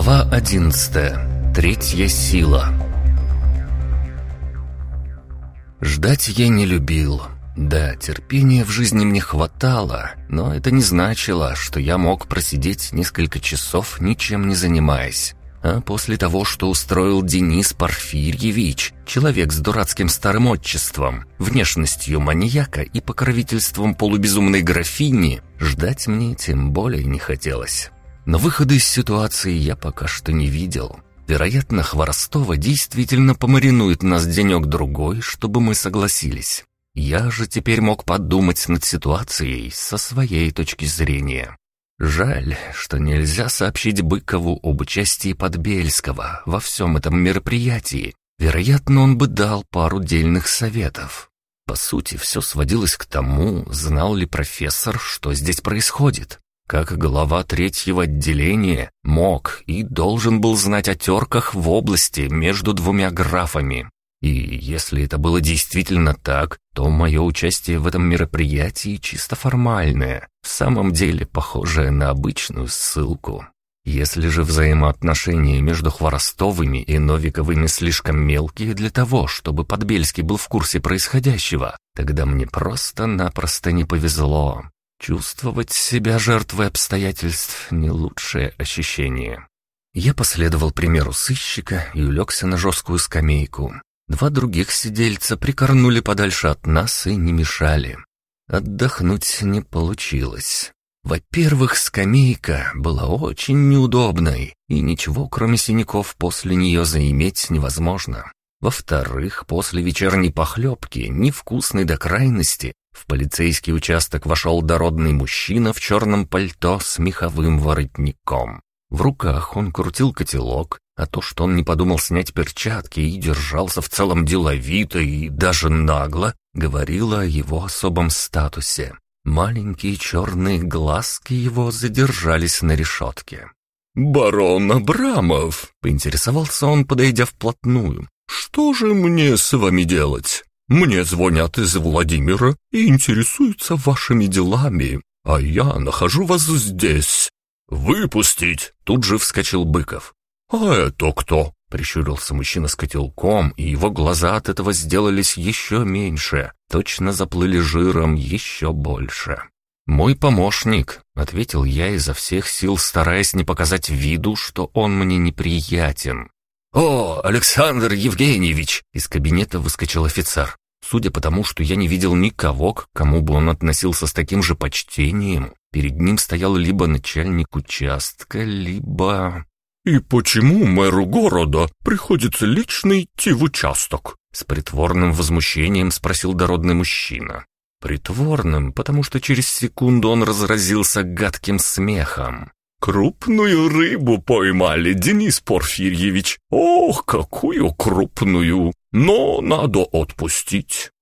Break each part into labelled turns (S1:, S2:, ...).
S1: Глава одиннадцатая. Третья сила. Ждать я не любил. Да, терпения в жизни мне хватало, но это не значило, что я мог просидеть несколько часов, ничем не занимаясь. А после того, что устроил Денис Порфирьевич, человек с дурацким старым отчеством, внешностью маньяка и покровительством полубезумной графини, ждать мне тем более не хотелось. Но выхода из ситуации я пока что не видел. Вероятно, Хворостова действительно помаринует нас денек-другой, чтобы мы согласились. Я же теперь мог подумать над ситуацией со своей точки зрения. Жаль, что нельзя сообщить Быкову об участии Подбельского во всем этом мероприятии. Вероятно, он бы дал пару дельных советов. По сути, все сводилось к тому, знал ли профессор, что здесь происходит. Как глава третьего отделения мог и должен был знать о терках в области между двумя графами. И если это было действительно так, то мое участие в этом мероприятии чисто формальное, в самом деле похожее на обычную ссылку. Если же взаимоотношения между Хворостовыми и Новиковыми слишком мелкие для того, чтобы Подбельский был в курсе происходящего, тогда мне просто-напросто не повезло. Чувствовать себя жертвой обстоятельств — не лучшее ощущение. Я последовал примеру сыщика и улегся на жесткую скамейку, Два других сидельца прикорнули подальше от нас и не мешали. Отдохнуть не получилось. Во-первых, скамейка была очень неудобной, и ничего, кроме синяков, после нее заиметь невозможно. Во-вторых, после вечерней похлебки, невкусной до крайности, в полицейский участок вошел дородный мужчина в черном пальто с меховым воротником. В руках он крутил котелок, а то, что он не подумал снять перчатки и держался в целом деловито и даже нагло, говорило о его особом статусе. Маленькие черные глазки его задержались на решетке. «Барон Абрамов!» — поинтересовался он, подойдя вплотную. «Что же мне с вами делать? Мне звонят из Владимира и интересуются вашими делами, а я нахожу вас здесь». «Выпустить!» — тут же вскочил Быков. «А это кто?» — прищурился мужчина с котелком, и его глаза от этого сделались еще меньше, точно заплыли жиром еще больше. «Мой помощник», — ответил я изо всех сил, стараясь не показать виду, что он мне неприятен. «О, Александр Евгеньевич!» — из кабинета выскочил офицер. Судя по тому, что я не видел никого, к кому бы он относился с таким же почтением, перед ним стоял либо начальник участка, либо... «И почему мэру города приходится лично идти в участок?» С притворным возмущением спросил дородный мужчина. Притворным, потому что через секунду он разразился гадким смехом. «Крупную рыбу поймали, Денис Порфирьевич! Ох, какую крупную! Но надо отпустить!»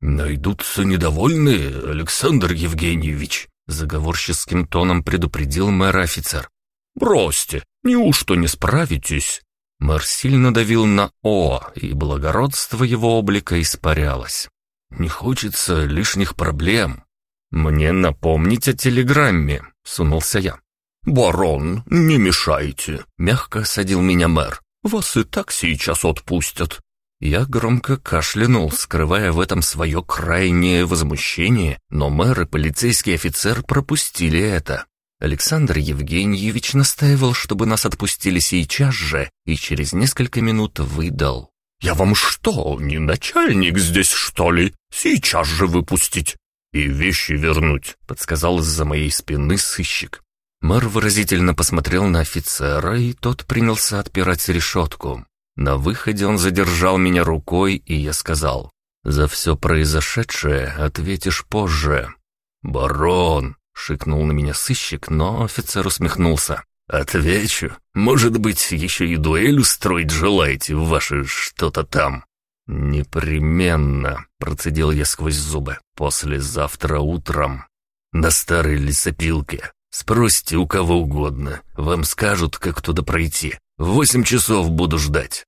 S1: «Найдутся недовольные, Александр Евгеньевич», — заговорческим тоном предупредил мэр-офицер. «Бросьте, неужто не справитесь?» Мэр сильно давил на «О», и благородство его облика испарялось. «Не хочется лишних проблем». «Мне напомнить о телеграмме», — сунулся я. «Барон, не мешайте», — мягко осадил меня мэр. «Вас и так сейчас отпустят». Я громко кашлянул, скрывая в этом свое крайнее возмущение, но мэр и полицейский офицер пропустили это. Александр Евгеньевич настаивал, чтобы нас отпустили сейчас же, и через несколько минут выдал. «Я вам что, не начальник здесь, что ли? Сейчас же выпустить!» «И вещи вернуть», — подсказал из-за моей спины сыщик. Мэр выразительно посмотрел на офицера, и тот принялся отпирать решетку. На выходе он задержал меня рукой, и я сказал, «За все произошедшее ответишь позже». «Барон!» — шикнул на меня сыщик, но офицер усмехнулся. «Отвечу. Может быть, еще и дуэль устроить желаете в ваше что-то там?» «Непременно», — процедил я сквозь зубы, — «послезавтра утром. На старой лесопилке. Спросите у кого угодно. Вам скажут, как туда пройти. Восемь часов буду ждать».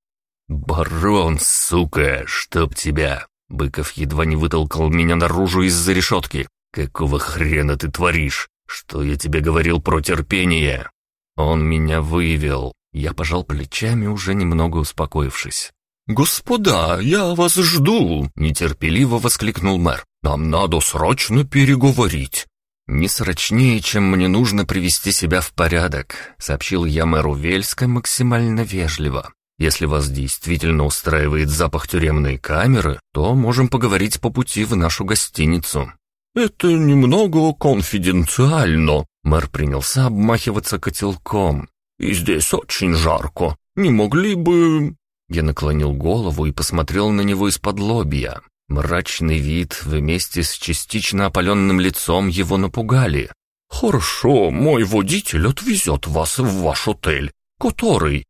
S1: «Барон, сука, чтоб тебя!» Быков едва не вытолкал меня наружу из-за решетки. «Какого хрена ты творишь? Что я тебе говорил про терпение?» Он меня вывел. Я пожал плечами, уже немного успокоившись.
S2: «Господа, я вас жду!» — нетерпеливо воскликнул мэр. «Нам надо срочно переговорить».
S1: «Не срочнее, чем мне нужно привести себя в порядок», — сообщил я мэру Вельска максимально вежливо. «Если вас действительно устраивает запах тюремной камеры, то можем поговорить по пути в нашу гостиницу».
S2: «Это немного конфиденциально», —
S1: мэр принялся обмахиваться котелком.
S2: «И здесь очень жарко. Не могли бы...»
S1: Я наклонил голову и посмотрел на него из-под лобья. Мрачный вид вместе с частично опаленным лицом его напугали.
S2: «Хорошо, мой водитель отвезет вас в ваш отель. Который?»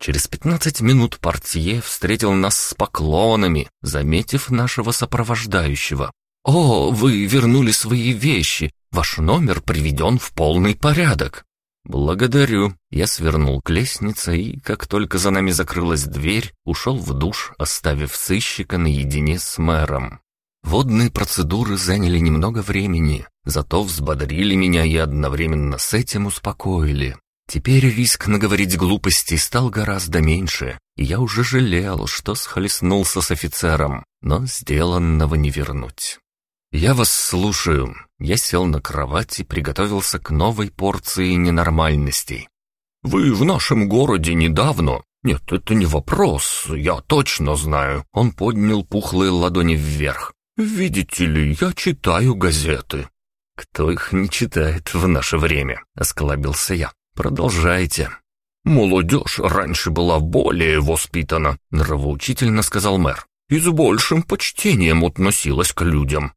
S1: Через пятнадцать минут портье встретил нас с поклонами, заметив нашего сопровождающего. «О, вы вернули свои вещи. Ваш номер приведен в полный порядок». «Благодарю». Я свернул к лестнице и, как только за нами закрылась дверь, ушел в душ, оставив сыщика наедине с мэром. Водные процедуры заняли немного времени, зато взбодрили меня и одновременно с этим успокоили. Теперь риск наговорить глупостей стал гораздо меньше, и я уже жалел, что схлестнулся с офицером, но сделанного не вернуть. «Я вас слушаю». Я сел на кровать и приготовился к новой порции ненормальностей.
S2: «Вы в нашем городе недавно?» «Нет, это не вопрос, я точно знаю».
S1: Он поднял пухлые ладони вверх.
S2: «Видите ли, я читаю газеты».
S1: «Кто их не читает в наше время?» — осклабился я. «Продолжайте».
S2: «Молодежь раньше была более воспитана», — нравоучительно сказал мэр, «и с большим почтением относилась к людям.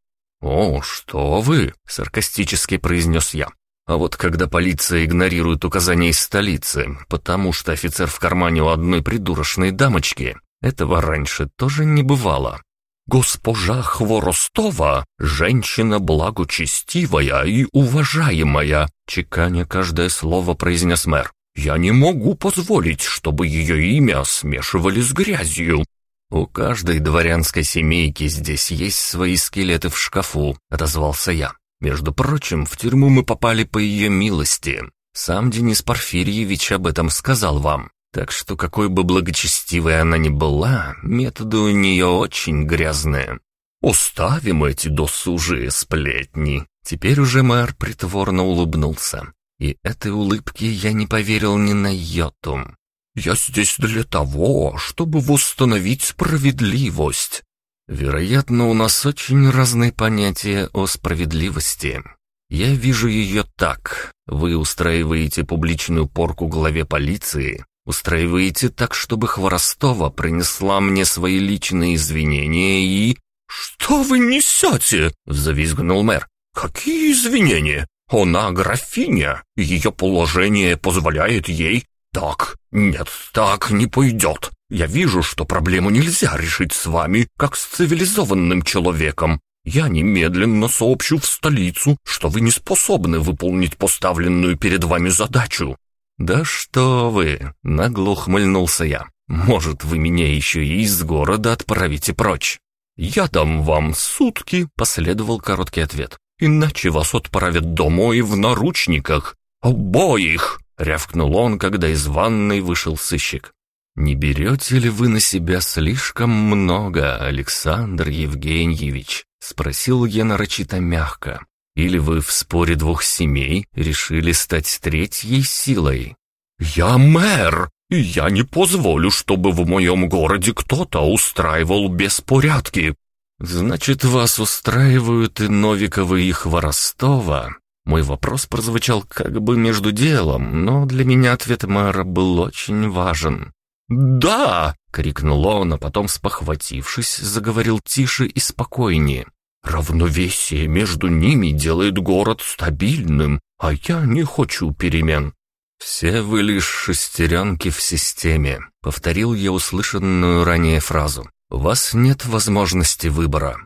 S1: «О, что вы!» — саркастически произнес я. А вот когда полиция игнорирует указания из столицы, потому что офицер в кармане у одной придурочной дамочки, этого раньше тоже не бывало.
S2: «Госпожа Хворостова, женщина благочестивая и уважаемая», чеканя каждое слово произнес мэр. «Я не могу позволить, чтобы ее имя смешивали с грязью.
S1: «У каждой дворянской семейки здесь есть свои скелеты в шкафу», — отозвался я. «Между прочим, в тюрьму мы попали по ее милости. Сам Денис Порфирьевич об этом сказал вам. Так что какой бы благочестивой она ни была, методы у нее очень грязные.
S2: Оставим эти досужие сплетни».
S1: Теперь уже мэр притворно улыбнулся. И этой улыбке я не поверил ни на йоту.
S2: Я здесь для того, чтобы восстановить справедливость.
S1: Вероятно, у нас очень разные понятия о справедливости. Я вижу ее так. Вы устраиваете публичную порку главе полиции, устраиваете так, чтобы Хворостова принесла мне свои личные извинения и...
S2: «Что вы несете?» — взвизгнул мэр. «Какие извинения? Она графиня, ее положение позволяет ей «Так, нет, так не пойдет. Я вижу, что проблему нельзя решить с вами, как с цивилизованным человеком. Я немедленно сообщу в столицу, что вы не способны выполнить поставленную перед вами задачу».
S1: «Да что вы!» — нагло ухмыльнулся я. «Может, вы меня еще и из города отправите прочь?»
S2: «Я дам вам сутки», — последовал короткий ответ. «Иначе вас отправят домой в наручниках. Обоих!» — рявкнул он, когда из ванной вышел сыщик.
S1: «Не берете ли вы на себя слишком много, Александр Евгеньевич?» — спросил я нарочито мягко. «Или вы в споре двух семей решили стать третьей силой?»
S2: «Я мэр, и я не позволю, чтобы в моем городе кто-то устраивал беспорядки».
S1: «Значит, вас устраивают и Новиковы, и Хворостова?» Мой вопрос прозвучал как бы между делом, но для меня ответ мэра был очень важен.
S2: «Да!»
S1: — крикнул он, а потом, спохватившись, заговорил тише и спокойнее.
S2: «Равновесие между ними делает город стабильным, а я не хочу перемен».
S1: «Все вы лишь шестеренки в системе», — повторил я услышанную ранее фразу. «У вас нет возможности выбора».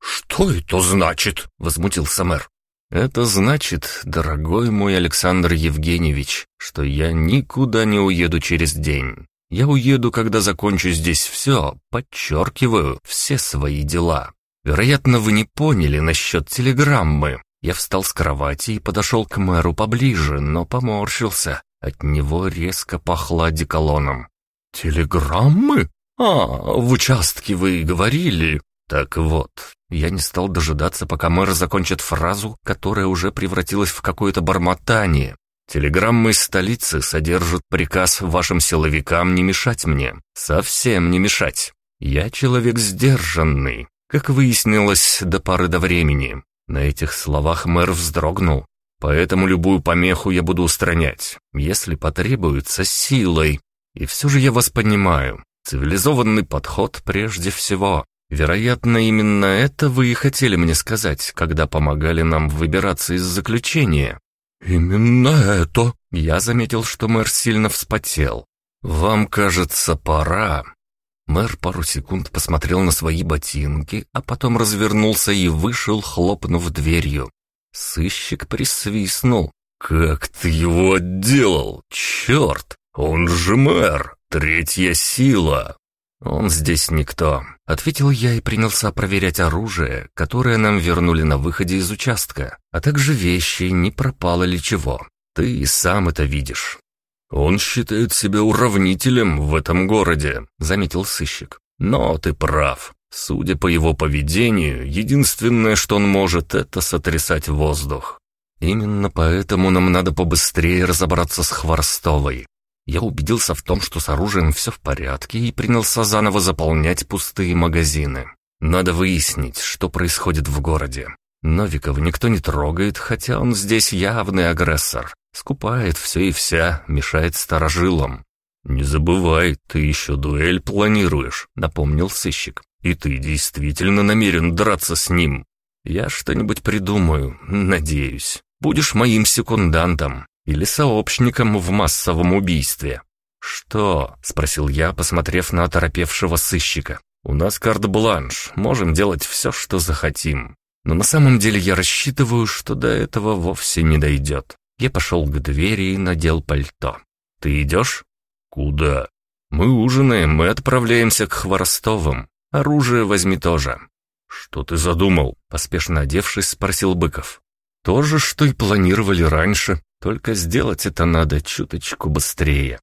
S2: «Что это значит?» — возмутился мэр.
S1: «Это значит, дорогой мой Александр Евгеньевич, что я никуда не уеду через день. Я уеду, когда закончу здесь все, подчеркиваю, все свои дела. Вероятно, вы не поняли насчет телеграммы. Я встал с кровати и подошел к мэру поближе, но поморщился. От него резко пахло одеколоном.
S2: «Телеграммы? А, в участке вы говорили?»
S1: Так вот, я не стал дожидаться, пока мэр закончит фразу, которая уже превратилась в какое-то бормотание. Телеграммы из столицы содержат приказ вашим силовикам не мешать мне. Совсем не мешать. Я человек сдержанный, как выяснилось до поры до времени. На этих словах мэр вздрогнул. Поэтому любую помеху я буду устранять, если потребуется, силой. И все же я вас понимаю. Цивилизованный подход прежде всего. Вероятно, именно это вы и хотели мне сказать, когда помогали нам выбираться из заключения.
S2: Именно это.
S1: Я заметил, что мэр сильно вспотел. Вам кажется, пора. Мэр пару секунд посмотрел на свои ботинки, а потом развернулся и вышел, хлопнув дверью. Сыщик присвистнул.
S2: «Как ты его отделал? Черт! Он же мэр! Третья сила!»
S1: «Он здесь никто», — ответил я и принялся проверять оружие, которое нам вернули на выходе из участка, а также вещи, не пропало ли чего. Ты и сам это видишь.
S2: «Он считает себя уравнителем в этом городе», — заметил сыщик. «Но ты прав. Судя по его поведению, единственное, что он может, это сотрясать воздух.
S1: Именно поэтому нам надо побыстрее разобраться с Хворостовой. Я убедился в том, что с оружием все в порядке, и принялся заново заполнять пустые магазины. Надо выяснить, что происходит в городе. Новикова никто не трогает, хотя он здесь явный агрессор. Скупает все и вся, мешает старожилам.
S2: «Не забывай, ты еще дуэль планируешь», — напомнил сыщик. «И ты действительно намерен драться с ним?»
S1: «Я что-нибудь придумаю, надеюсь. Будешь моим секундантом или сообщником в массовом убийстве». «Что?» — спросил я, посмотрев на оторопевшего сыщика. «У нас карт-бланш, можем делать все, что захотим. Но на самом деле я рассчитываю, что до этого вовсе не дойдет. Я пошел к двери и надел пальто. Ты идешь?
S2: Куда?
S1: Мы ужинаем, мы отправляемся к Хворостовым. Оружие возьми тоже.
S2: Что ты задумал?
S1: Поспешно одевшись, спросил Быков. То же, что и планировали раньше, только сделать это надо чуточку быстрее.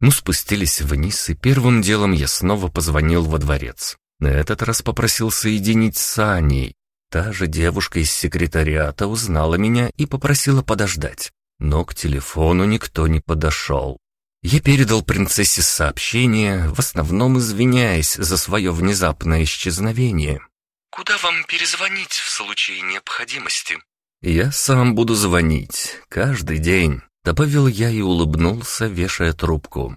S1: Мы спустились вниз, и первым делом я снова позвонил во дворец. На этот раз попросил соединить с Аней. Та же девушка из секретариата узнала меня и попросила подождать но к телефону никто не подошел. Я передал принцессе сообщение, в основном извиняясь за свое внезапное исчезновение.
S3: «Куда вам перезвонить в случае необходимости?»
S1: «Я сам буду звонить, каждый день», — добавил я и улыбнулся, вешая трубку.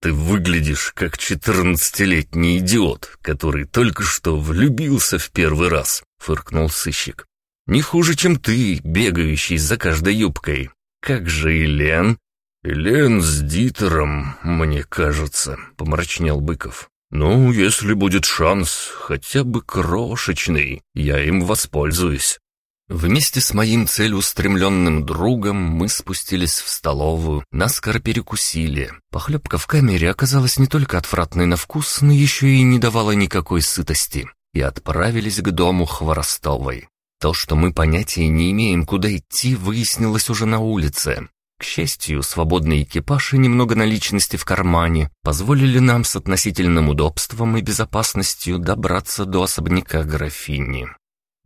S2: «Ты выглядишь как четырнадцатилетний идиот, который только что влюбился в первый раз», — фыркнул сыщик.
S1: «Не хуже, чем ты, бегающий за каждой юбкой. «Как же Елен?»
S2: «Елен с Дитером, мне кажется», — помрачнел Быков. «Ну, если будет шанс, хотя бы крошечный, я им воспользуюсь».
S1: Вместе с моим целеустремленным другом мы спустились в столовую, наскоро перекусили. Похлебка в камере оказалась не только отвратной на вкус, но еще и не давала никакой сытости. И отправились к дому Хворостовой. То, что мы понятия не имеем, куда идти, выяснилось уже на улице. К счастью, свободный экипаж и немного наличности в кармане позволили нам с относительным удобством и безопасностью добраться до особняка графини.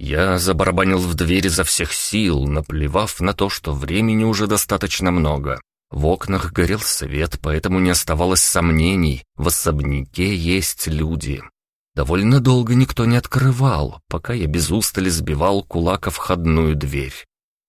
S1: Я забарабанил в дверь изо всех сил, наплевав на то, что времени уже достаточно много. В окнах горел свет, поэтому не оставалось сомнений, в особняке есть люди. Довольно долго никто не открывал, пока я без устали сбивал кулака входную дверь.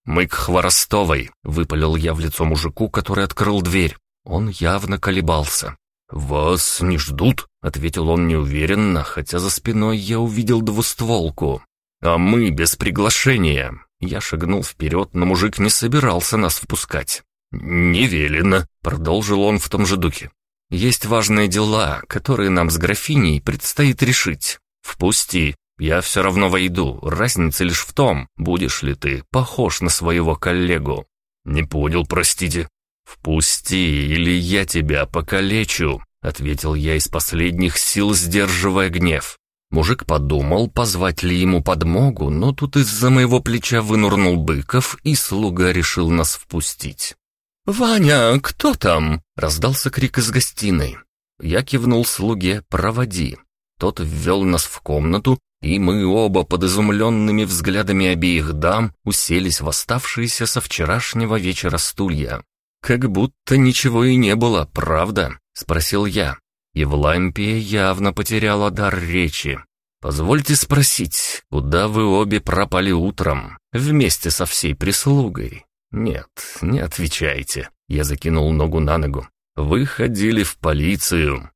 S1: «Мы к Хворостовой», — выпалил я в лицо мужику, который открыл дверь. Он явно колебался.
S2: «Вас не ждут?» — ответил он неуверенно, хотя за спиной я увидел двустволку.
S1: «А мы без приглашения». Я шагнул вперед, но мужик не собирался нас впускать.
S2: «Не велено», — продолжил он в том же духе.
S1: Есть важные дела, которые нам с графиней предстоит решить. Впусти, я все равно войду, разница лишь в том, будешь ли ты похож на своего коллегу».
S2: «Не понял, простите».
S1: «Впусти, или я тебя покалечу», — ответил я из последних сил, сдерживая гнев. Мужик подумал, позвать ли ему подмогу, но тут из-за моего плеча вынурнул Быков, и слуга решил нас впустить. «Ваня, кто там?» — раздался крик из гостиной. Я кивнул слуге «Проводи». Тот ввел нас в комнату, и мы оба под изумленными взглядами обеих дам уселись в оставшиеся со вчерашнего вечера стулья. «Как будто ничего и не было, правда?» — спросил я. Евлампия явно потеряла дар речи. «Позвольте спросить, куда вы обе пропали утром, вместе со всей прислугой?» «Нет, не отвечайте». Я закинул ногу на ногу. «Вы ходили в полицию».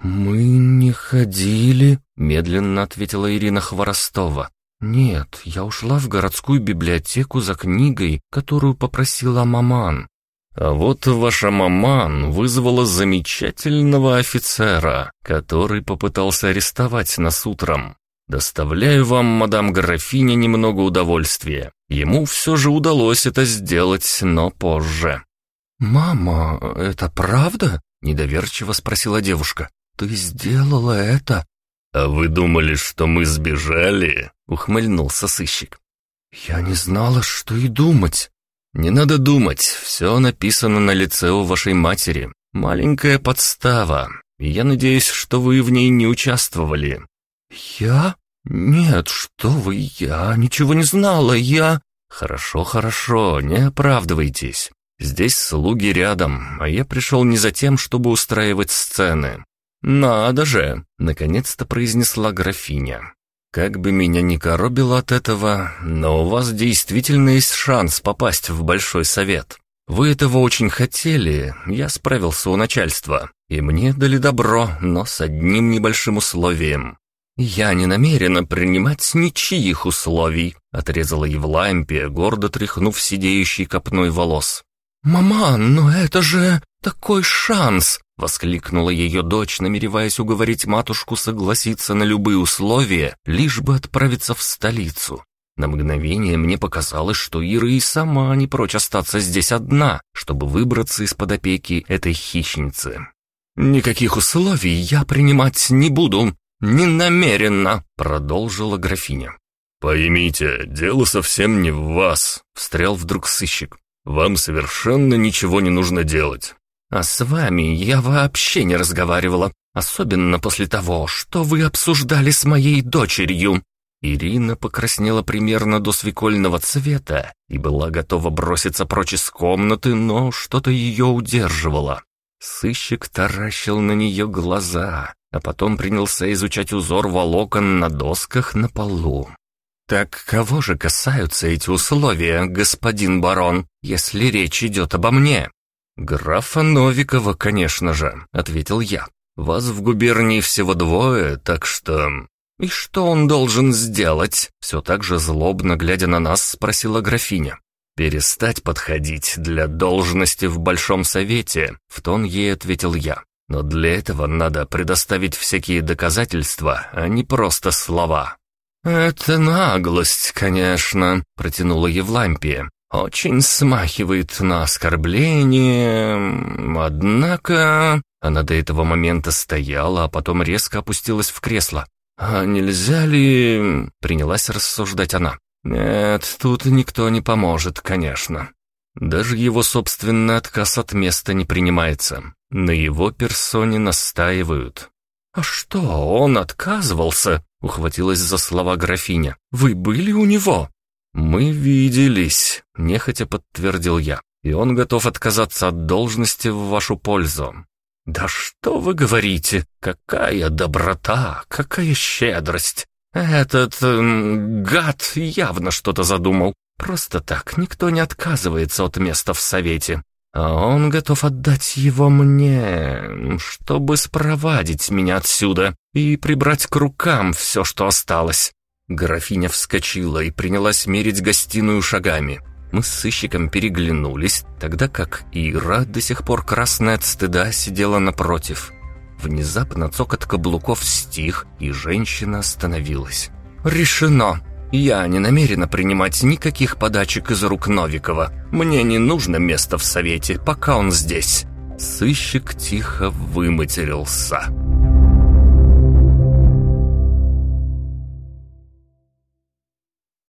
S1: «Мы не ходили», — медленно ответила Ирина Хворостова. «Нет, я ушла в городскую библиотеку за книгой, которую попросила маман. А вот ваша маман вызвала замечательного офицера, который попытался арестовать нас утром. Доставляю вам, мадам графиня, немного удовольствия. Ему все же удалось это сделать, но позже». «Мама, это правда?» — недоверчиво спросила девушка. «Ты сделала это?»
S2: «А вы думали, что мы сбежали?» — ухмыльнулся сыщик.
S1: «Я не знала, что и думать. «Не надо думать, все написано на лице у вашей матери. Маленькая подстава. Я надеюсь, что вы в ней не участвовали». «Я? Нет, что вы, я ничего не знала, я...» «Хорошо, хорошо, не оправдывайтесь. Здесь слуги рядом, а я пришел не за тем, чтобы устраивать сцены». «Надо же!» — наконец-то произнесла графиня. Как бы меня ни коробило от этого, но у вас действительно есть шанс попасть в Большой Совет. Вы этого очень хотели, я справился у начальства, и мне дали добро, но с одним небольшим условием. «Я не намерена принимать ничьих условий», — отрезала Евлампия, гордо тряхнув сидеющий копной волос. «Маман, но это же такой шанс!» — воскликнула ее дочь, намереваясь уговорить матушку согласиться на любые условия, лишь бы отправиться в столицу. На мгновение мне показалось, что Ира и сама не прочь остаться здесь одна, чтобы выбраться из-под опеки этой хищницы. «Никаких условий я принимать не буду, не намеренно», — продолжила графиня.
S2: «Поймите, дело совсем не в вас», — встрял вдруг сыщик. «Вам совершенно ничего не нужно делать.
S1: А с вами я вообще не разговаривала, особенно после того, что вы обсуждали с моей дочерью». Ирина покраснела примерно до свекольного цвета и была готова броситься прочь из комнаты, но что-то ее удерживало. Сыщик таращил на нее глаза, а потом принялся изучать узор волокон на досках на полу. «Так кого же касаются эти условия, господин барон, если речь идет обо мне?» «Графа Новикова, конечно же», — ответил я. «Вас в губернии всего двое, так что...» «И что он должен сделать?» Все так же злобно, глядя на нас, спросила графиня. «Перестать подходить для должности в Большом Совете», — в тон ей ответил я. «Но для этого надо предоставить всякие доказательства, а не просто слова». «Это наглость, конечно», — протянула Евлампия. Очень смахивает на оскорбление, однако... Она до этого момента стояла, а потом резко опустилась в кресло. «А нельзя ли...» — принялась рассуждать она. «Нет, тут никто не поможет, конечно. Даже его собственный отказ от места не принимается. На его персоне настаивают». «А что, он отказывался?» — ухватилась за слова графиня. «Вы были у него?» «Мы виделись», — нехотя подтвердил я, «и он готов отказаться от должности в вашу пользу». «Да что вы говорите? Какая доброта, какая щедрость! Этот эм, гад явно что-то задумал. Просто так никто не отказывается от места в совете. А он готов отдать его мне, чтобы спровадить меня отсюда и прибрать к рукам все, что осталось. Графиня вскочила и принялась мерить гостиную шагами. Мы с сыщиком переглянулись, тогда как Ира, до сих пор красная от стыда, сидела напротив. Внезапно цокот каблуков стих, и женщина остановилась. «Решено! Я не намерена принимать никаких подачек из рук Новикова. Мне не нужно место в совете, пока он здесь». Сыщик тихо выматерился.